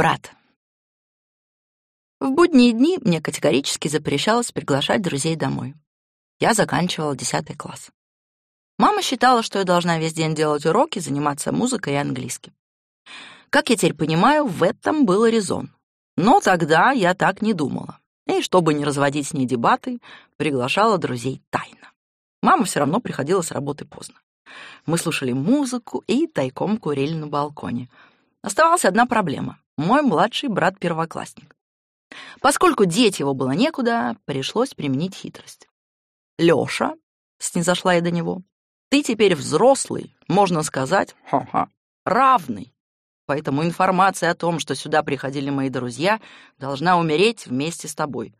брат. В будние дни мне категорически запрещалось приглашать друзей домой. Я заканчивала 10 класс. Мама считала, что я должна весь день делать уроки, заниматься музыкой и английским. Как я теперь понимаю, в этом был резон. Но тогда я так не думала. И, чтобы не разводить с ней дебаты, приглашала друзей тайно. Мама все равно приходила с работы поздно. Мы слушали музыку и тайком курили на балконе. Оставалась одна проблема. Мой младший брат-первоклассник. Поскольку деть его было некуда, пришлось применить хитрость. «Лёша», — снизошла я до него, — «ты теперь взрослый, можно сказать, ха-ха, равный. Поэтому информация о том, что сюда приходили мои друзья, должна умереть вместе с тобой».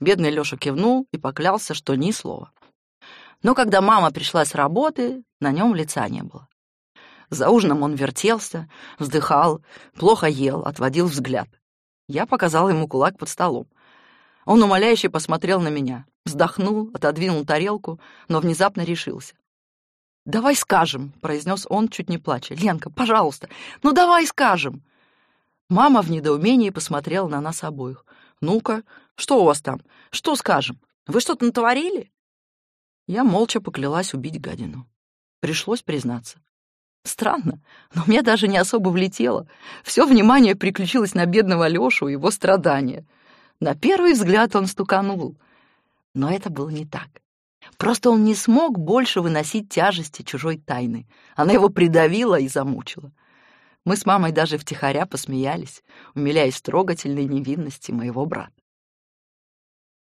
Бедный Лёша кивнул и поклялся, что ни слова. Но когда мама пришла с работы, на нем лица не было. За ужином он вертелся, вздыхал, плохо ел, отводил взгляд. Я показал ему кулак под столом. Он умоляюще посмотрел на меня, вздохнул, отодвинул тарелку, но внезапно решился. «Давай скажем», — произнес он, чуть не плача. «Ленка, пожалуйста, ну давай скажем». Мама в недоумении посмотрела на нас обоих. «Ну-ка, что у вас там? Что скажем? Вы что-то натворили?» Я молча поклялась убить гадину. Пришлось признаться. Странно, но мне даже не особо влетело. Все внимание приключилось на бедного Лешу и его страдания. На первый взгляд он стуканул. Но это было не так. Просто он не смог больше выносить тяжести чужой тайны. Она его придавила и замучила. Мы с мамой даже втихаря посмеялись, умиляясь трогательной невинности моего брата.